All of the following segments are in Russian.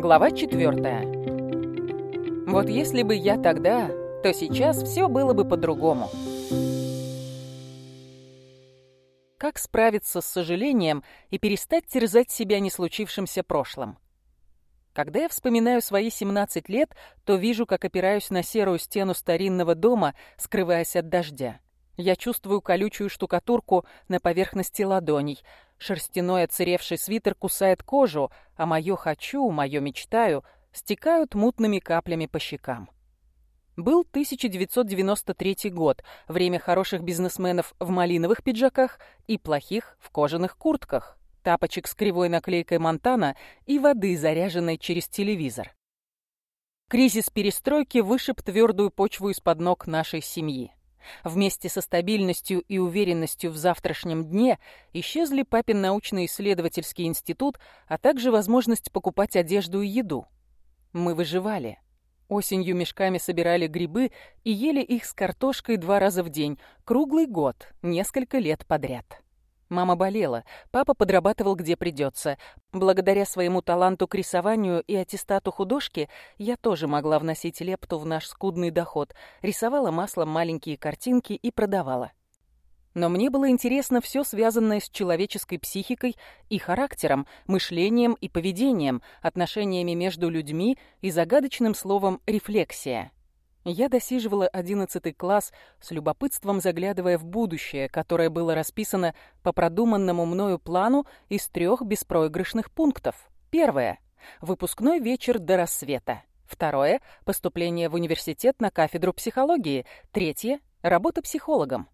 Глава 4. Вот если бы я тогда, то сейчас все было бы по-другому. Как справиться с сожалением и перестать терзать себя не случившимся прошлым? Когда я вспоминаю свои 17 лет, то вижу, как опираюсь на серую стену старинного дома, скрываясь от дождя. Я чувствую колючую штукатурку на поверхности ладоней. Шерстяной отсыревший свитер кусает кожу, а мое «хочу», мое «мечтаю» стекают мутными каплями по щекам. Был 1993 год, время хороших бизнесменов в малиновых пиджаках и плохих в кожаных куртках, тапочек с кривой наклейкой Монтана и воды, заряженной через телевизор. Кризис перестройки вышиб твердую почву из-под ног нашей семьи. Вместе со стабильностью и уверенностью в завтрашнем дне исчезли папин научно-исследовательский институт, а также возможность покупать одежду и еду. Мы выживали. Осенью мешками собирали грибы и ели их с картошкой два раза в день, круглый год, несколько лет подряд. Мама болела, папа подрабатывал где придется. Благодаря своему таланту к рисованию и аттестату художки я тоже могла вносить лепту в наш скудный доход. Рисовала маслом маленькие картинки и продавала. Но мне было интересно все связанное с человеческой психикой и характером, мышлением и поведением, отношениями между людьми и загадочным словом «рефлексия». Я досиживала одиннадцатый класс с любопытством заглядывая в будущее, которое было расписано по продуманному мною плану из трех беспроигрышных пунктов. Первое — выпускной вечер до рассвета. Второе — поступление в университет на кафедру психологии. Третье — работа психологом.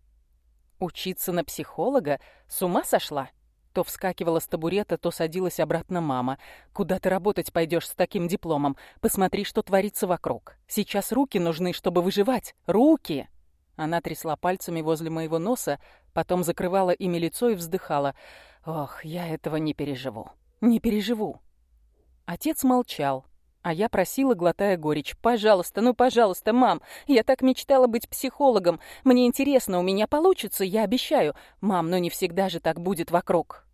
Учиться на психолога? С ума сошла? То вскакивала с табурета, то садилась обратно мама. «Куда ты работать пойдешь с таким дипломом? Посмотри, что творится вокруг. Сейчас руки нужны, чтобы выживать. Руки!» Она трясла пальцами возле моего носа, потом закрывала ими лицо и вздыхала. «Ох, я этого не переживу. Не переживу». Отец молчал, а я просила, глотая горечь. «Пожалуйста, ну пожалуйста, мам, я так мечтала быть психологом. Мне интересно, у меня получится, я обещаю. Мам, но не всегда же так будет вокруг».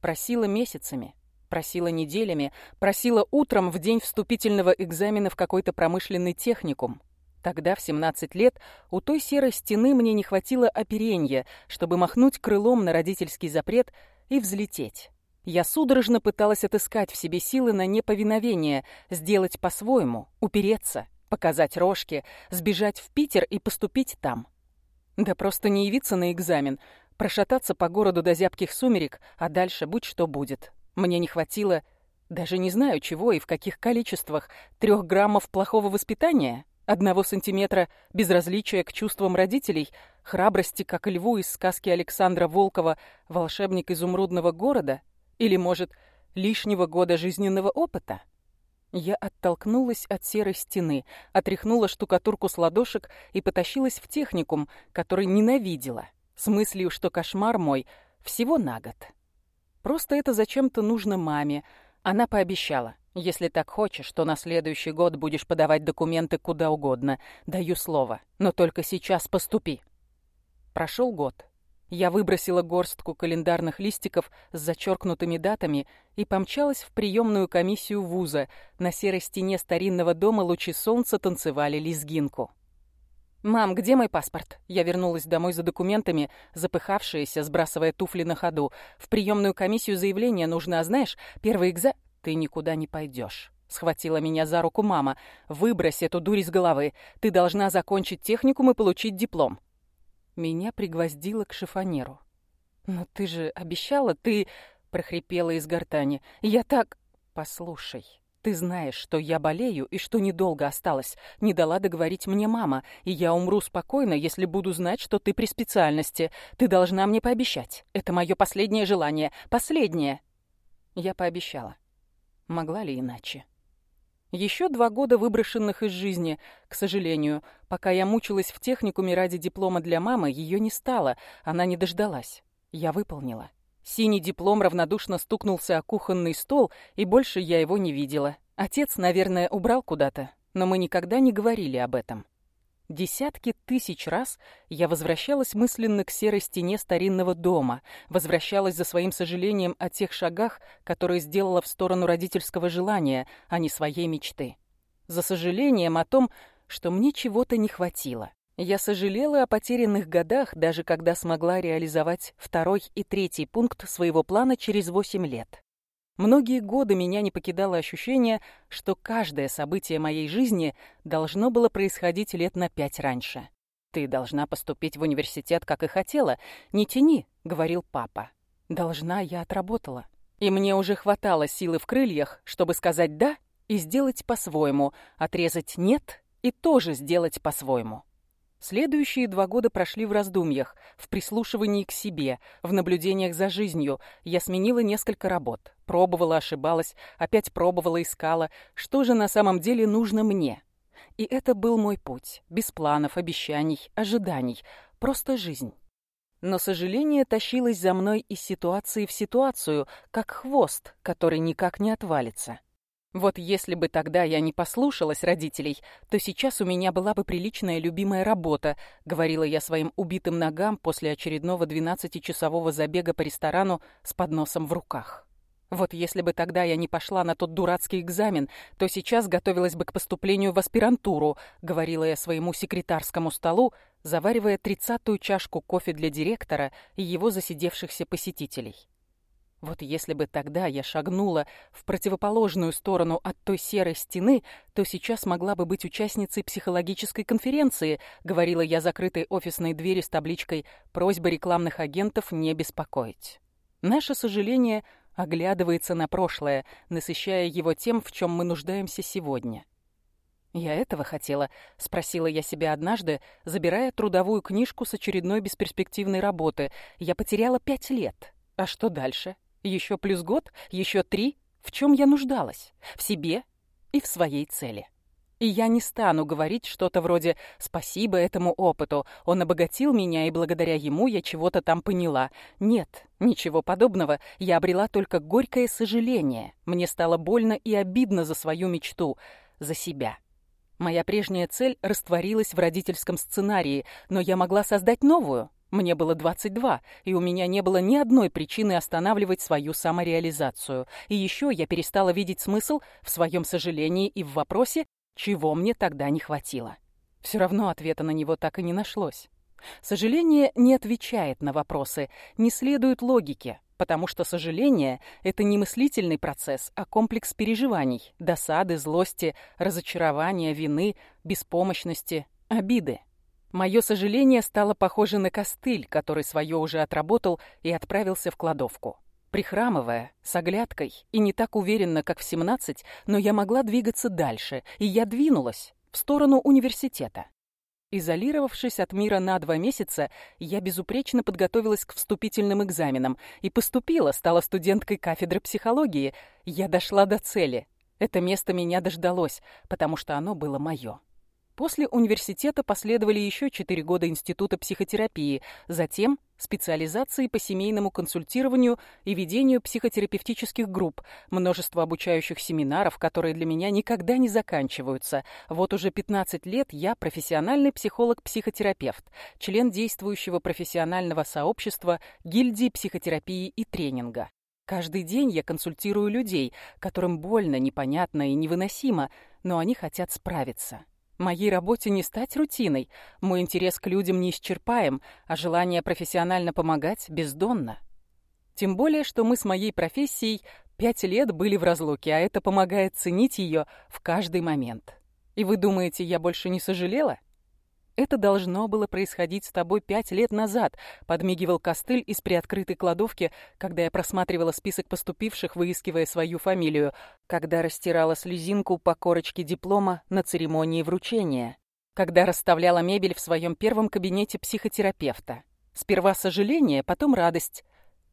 Просила месяцами, просила неделями, просила утром в день вступительного экзамена в какой-то промышленный техникум. Тогда, в 17 лет, у той серой стены мне не хватило оперенья, чтобы махнуть крылом на родительский запрет и взлететь. Я судорожно пыталась отыскать в себе силы на неповиновение, сделать по-своему, упереться, показать рожки, сбежать в Питер и поступить там. Да просто не явиться на экзамен, прошататься по городу до зябких сумерек, а дальше будь что будет. Мне не хватило, даже не знаю чего и в каких количествах, трех граммов плохого воспитания, одного сантиметра безразличия к чувствам родителей, храбрости, как льву из сказки Александра Волкова «Волшебник изумрудного города» или, может, лишнего года жизненного опыта. Я оттолкнулась от серой стены, отряхнула штукатурку с ладошек и потащилась в техникум, который ненавидела с мыслью, что кошмар мой всего на год. Просто это зачем-то нужно маме. Она пообещала. Если так хочешь, то на следующий год будешь подавать документы куда угодно. Даю слово. Но только сейчас поступи. Прошел год. Я выбросила горстку календарных листиков с зачеркнутыми датами и помчалась в приемную комиссию вуза. На серой стене старинного дома лучи солнца танцевали лезгинку. «Мам, где мой паспорт?» Я вернулась домой за документами, запыхавшаяся, сбрасывая туфли на ходу. «В приемную комиссию заявление нужно, а знаешь, первый экза...» «Ты никуда не пойдешь», — схватила меня за руку мама. «Выбрось эту дурь из головы. Ты должна закончить техникум и получить диплом». Меня пригвоздило к шифонеру. «Но ты же обещала, ты...» — прохрипела из гортани. «Я так...» «Послушай», ты знаешь, что я болею и что недолго осталось. Не дала договорить мне мама, и я умру спокойно, если буду знать, что ты при специальности. Ты должна мне пообещать. Это мое последнее желание. Последнее. Я пообещала. Могла ли иначе? Еще два года выброшенных из жизни, к сожалению. Пока я мучилась в техникуме ради диплома для мамы, ее не стало, она не дождалась. Я выполнила. Синий диплом равнодушно стукнулся о кухонный стол, и больше я его не видела. Отец, наверное, убрал куда-то, но мы никогда не говорили об этом. Десятки тысяч раз я возвращалась мысленно к серой стене старинного дома, возвращалась за своим сожалением о тех шагах, которые сделала в сторону родительского желания, а не своей мечты. За сожалением о том, что мне чего-то не хватило. Я сожалела о потерянных годах, даже когда смогла реализовать второй и третий пункт своего плана через восемь лет. Многие годы меня не покидало ощущение, что каждое событие моей жизни должно было происходить лет на пять раньше. «Ты должна поступить в университет, как и хотела. Не тяни», — говорил папа. «Должна я отработала. И мне уже хватало силы в крыльях, чтобы сказать «да» и сделать по-своему, отрезать «нет» и тоже сделать по-своему. Следующие два года прошли в раздумьях, в прислушивании к себе, в наблюдениях за жизнью. Я сменила несколько работ. Пробовала, ошибалась, опять пробовала, искала. Что же на самом деле нужно мне? И это был мой путь. Без планов, обещаний, ожиданий. Просто жизнь. Но сожаление тащилось за мной из ситуации в ситуацию, как хвост, который никак не отвалится. Вот если бы тогда я не послушалась родителей, то сейчас у меня была бы приличная любимая работа, говорила я своим убитым ногам после очередного 12-часового забега по ресторану с подносом в руках. Вот если бы тогда я не пошла на тот дурацкий экзамен, то сейчас готовилась бы к поступлению в аспирантуру, говорила я своему секретарскому столу, заваривая тридцатую чашку кофе для директора и его засидевшихся посетителей. Вот если бы тогда я шагнула в противоположную сторону от той серой стены, то сейчас могла бы быть участницей психологической конференции, говорила я закрытой офисной двери с табличкой «Просьба рекламных агентов не беспокоить». Наше сожаление оглядывается на прошлое, насыщая его тем, в чем мы нуждаемся сегодня. «Я этого хотела?» — спросила я себя однажды, забирая трудовую книжку с очередной бесперспективной работы. «Я потеряла пять лет. А что дальше?» Еще плюс год, еще три. В чем я нуждалась? В себе и в своей цели. И я не стану говорить что-то вроде «спасибо этому опыту, он обогатил меня, и благодаря ему я чего-то там поняла». Нет, ничего подобного, я обрела только горькое сожаление. Мне стало больно и обидно за свою мечту, за себя. Моя прежняя цель растворилась в родительском сценарии, но я могла создать новую, мне было 22, и у меня не было ни одной причины останавливать свою самореализацию. И еще я перестала видеть смысл в своем сожалении и в вопросе, чего мне тогда не хватило. Все равно ответа на него так и не нашлось. Сожаление не отвечает на вопросы, не следует логике, потому что сожаление — это не мыслительный процесс, а комплекс переживаний, досады, злости, разочарования, вины, беспомощности, обиды. Мое сожаление стало похоже на костыль, который свое уже отработал и отправился в кладовку. Прихрамывая, с оглядкой и не так уверенно, как в 17, но я могла двигаться дальше, и я двинулась в сторону университета. Изолировавшись от мира на два месяца, я безупречно подготовилась к вступительным экзаменам и поступила, стала студенткой кафедры психологии. Я дошла до цели. Это место меня дождалось, потому что оно было мое. После университета последовали еще четыре года института психотерапии, затем специализации по семейному консультированию и ведению психотерапевтических групп, множество обучающих семинаров, которые для меня никогда не заканчиваются. Вот уже 15 лет я профессиональный психолог-психотерапевт, член действующего профессионального сообщества гильдии психотерапии и тренинга. Каждый день я консультирую людей, которым больно, непонятно и невыносимо, но они хотят справиться. Моей работе не стать рутиной. Мой интерес к людям неисчерпаем, а желание профессионально помогать бездонно. Тем более, что мы с моей профессией пять лет были в разлуке, а это помогает ценить ее в каждый момент. И вы думаете, я больше не сожалела? Это должно было происходить с тобой пять лет назад, подмигивал костыль из приоткрытой кладовки, когда я просматривала список поступивших, выискивая свою фамилию, когда растирала слезинку по корочке диплома на церемонии вручения, когда расставляла мебель в своем первом кабинете психотерапевта. Сперва сожаление, потом радость.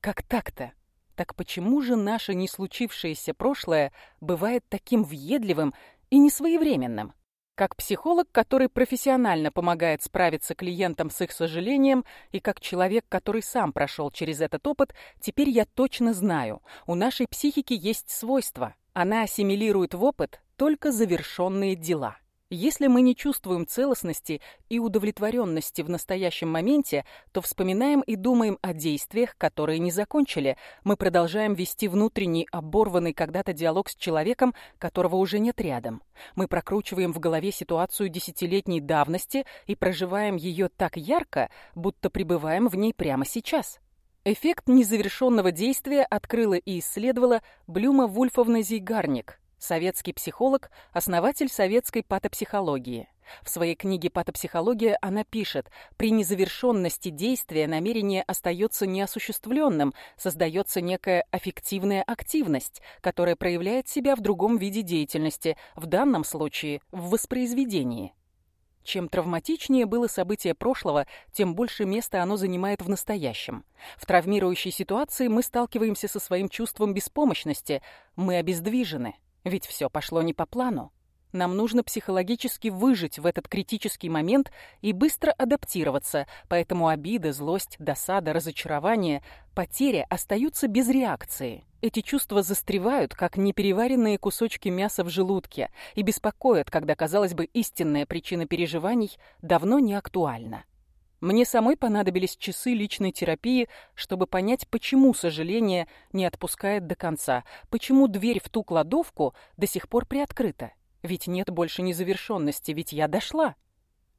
Как так-то? Так почему же наше не случившееся прошлое бывает таким въедливым и несвоевременным? Как психолог, который профессионально помогает справиться клиентам с их сожалением, и как человек, который сам прошел через этот опыт, теперь я точно знаю, у нашей психики есть свойства. Она ассимилирует в опыт только завершенные дела. Если мы не чувствуем целостности и удовлетворенности в настоящем моменте, то вспоминаем и думаем о действиях, которые не закончили. Мы продолжаем вести внутренний, оборванный когда-то диалог с человеком, которого уже нет рядом. Мы прокручиваем в голове ситуацию десятилетней давности и проживаем ее так ярко, будто пребываем в ней прямо сейчас. Эффект незавершенного действия открыла и исследовала Блюма Вульфовна Зейгарник – Советский психолог, основатель советской патопсихологии. В своей книге «Патопсихология» она пишет, при незавершенности действия намерение остается неосуществленным, создается некая аффективная активность, которая проявляет себя в другом виде деятельности, в данном случае в воспроизведении. Чем травматичнее было событие прошлого, тем больше места оно занимает в настоящем. В травмирующей ситуации мы сталкиваемся со своим чувством беспомощности, мы обездвижены. Ведь все пошло не по плану. Нам нужно психологически выжить в этот критический момент и быстро адаптироваться, поэтому обида, злость, досада, разочарование, потеря остаются без реакции. Эти чувства застревают, как непереваренные кусочки мяса в желудке, и беспокоят, когда, казалось бы, истинная причина переживаний давно не актуальна. Мне самой понадобились часы личной терапии, чтобы понять, почему сожаление не отпускает до конца, почему дверь в ту кладовку до сих пор приоткрыта. Ведь нет больше незавершенности, ведь я дошла.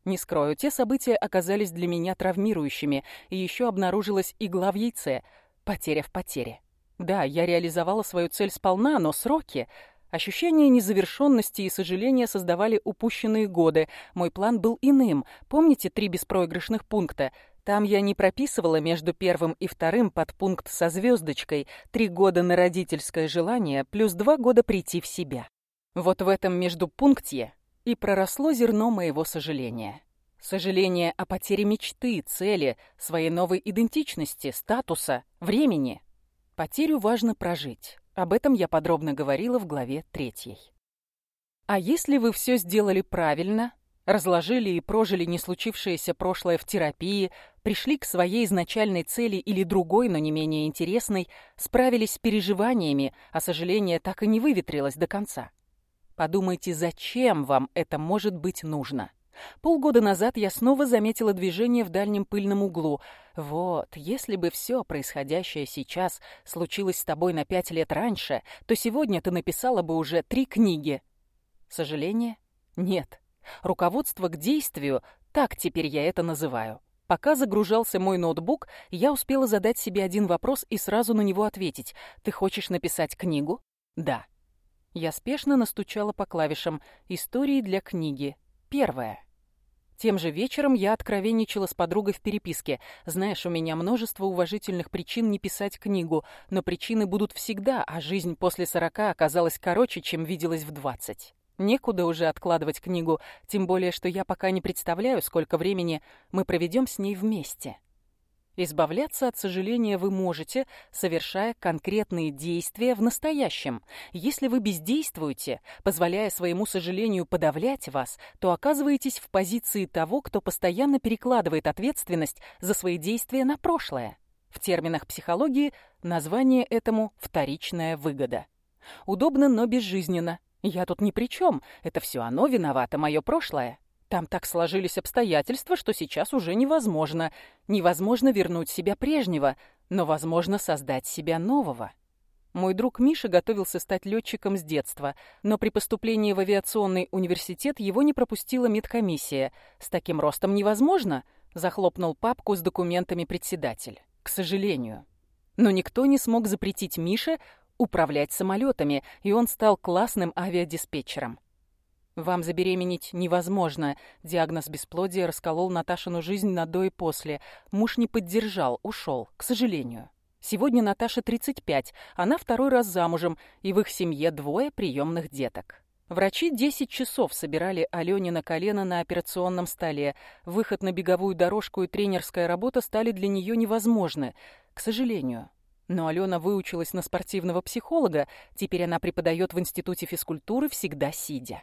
Не скрою, те события оказались для меня травмирующими, и еще обнаружилась игла в яйце, потеря в потере. Да, я реализовала свою цель сполна, но сроки... Ощущение незавершенности и сожаления создавали упущенные годы. Мой план был иным. Помните три беспроигрышных пункта? Там я не прописывала между первым и вторым подпункт со звездочкой «Три года на родительское желание плюс два года прийти в себя». Вот в этом междупунктье и проросло зерно моего сожаления. Сожаление о потере мечты, цели, своей новой идентичности, статуса, времени. Потерю важно прожить. Об этом я подробно говорила в главе третьей. А если вы все сделали правильно, разложили и прожили не случившееся прошлое в терапии, пришли к своей изначальной цели или другой, но не менее интересной, справились с переживаниями, а сожаление так и не выветрилось до конца. Подумайте, зачем вам это может быть нужно? Полгода назад я снова заметила движение в дальнем пыльном углу. Вот, если бы все происходящее сейчас случилось с тобой на пять лет раньше, то сегодня ты написала бы уже три книги. Сожаление? Нет. Руководство к действию, так теперь я это называю. Пока загружался мой ноутбук, я успела задать себе один вопрос и сразу на него ответить. «Ты хочешь написать книгу?» «Да». Я спешно настучала по клавишам «Истории для книги». Первая. Тем же вечером я откровенничала с подругой в переписке. Знаешь, у меня множество уважительных причин не писать книгу, но причины будут всегда, а жизнь после сорока оказалась короче, чем виделась в двадцать. Некуда уже откладывать книгу, тем более, что я пока не представляю, сколько времени мы проведем с ней вместе. Избавляться от сожаления вы можете, совершая конкретные действия в настоящем. Если вы бездействуете, позволяя своему сожалению подавлять вас, то оказываетесь в позиции того, кто постоянно перекладывает ответственность за свои действия на прошлое. В терминах психологии название этому «вторичная выгода». Удобно, но безжизненно. Я тут ни при чем, это все оно виновато, мое прошлое. Там так сложились обстоятельства, что сейчас уже невозможно. Невозможно вернуть себя прежнего, но возможно создать себя нового. Мой друг Миша готовился стать летчиком с детства, но при поступлении в авиационный университет его не пропустила медкомиссия. С таким ростом невозможно, захлопнул папку с документами председатель. К сожалению. Но никто не смог запретить Мише управлять самолетами, и он стал классным авиадиспетчером. Вам забеременеть невозможно. Диагноз бесплодия расколол Наташину жизнь на до и после. Муж не поддержал, ушел, к сожалению. Сегодня Наташе 35, она второй раз замужем, и в их семье двое приемных деток. Врачи 10 часов собирали Алене на колено на операционном столе. Выход на беговую дорожку и тренерская работа стали для нее невозможны, к сожалению. Но Алена выучилась на спортивного психолога, теперь она преподает в Институте физкультуры всегда сидя.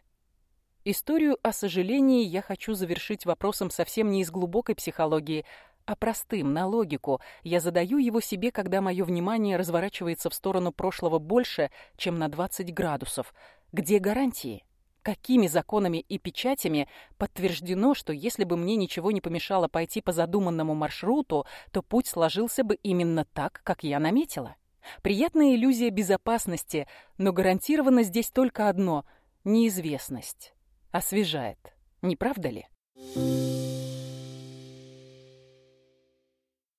Историю о сожалении я хочу завершить вопросом совсем не из глубокой психологии, а простым, на логику. Я задаю его себе, когда мое внимание разворачивается в сторону прошлого больше, чем на 20 градусов. Где гарантии? какими законами и печатями подтверждено, что если бы мне ничего не помешало пойти по задуманному маршруту, то путь сложился бы именно так, как я наметила. Приятная иллюзия безопасности, но гарантированно здесь только одно — неизвестность освежает, не правда ли?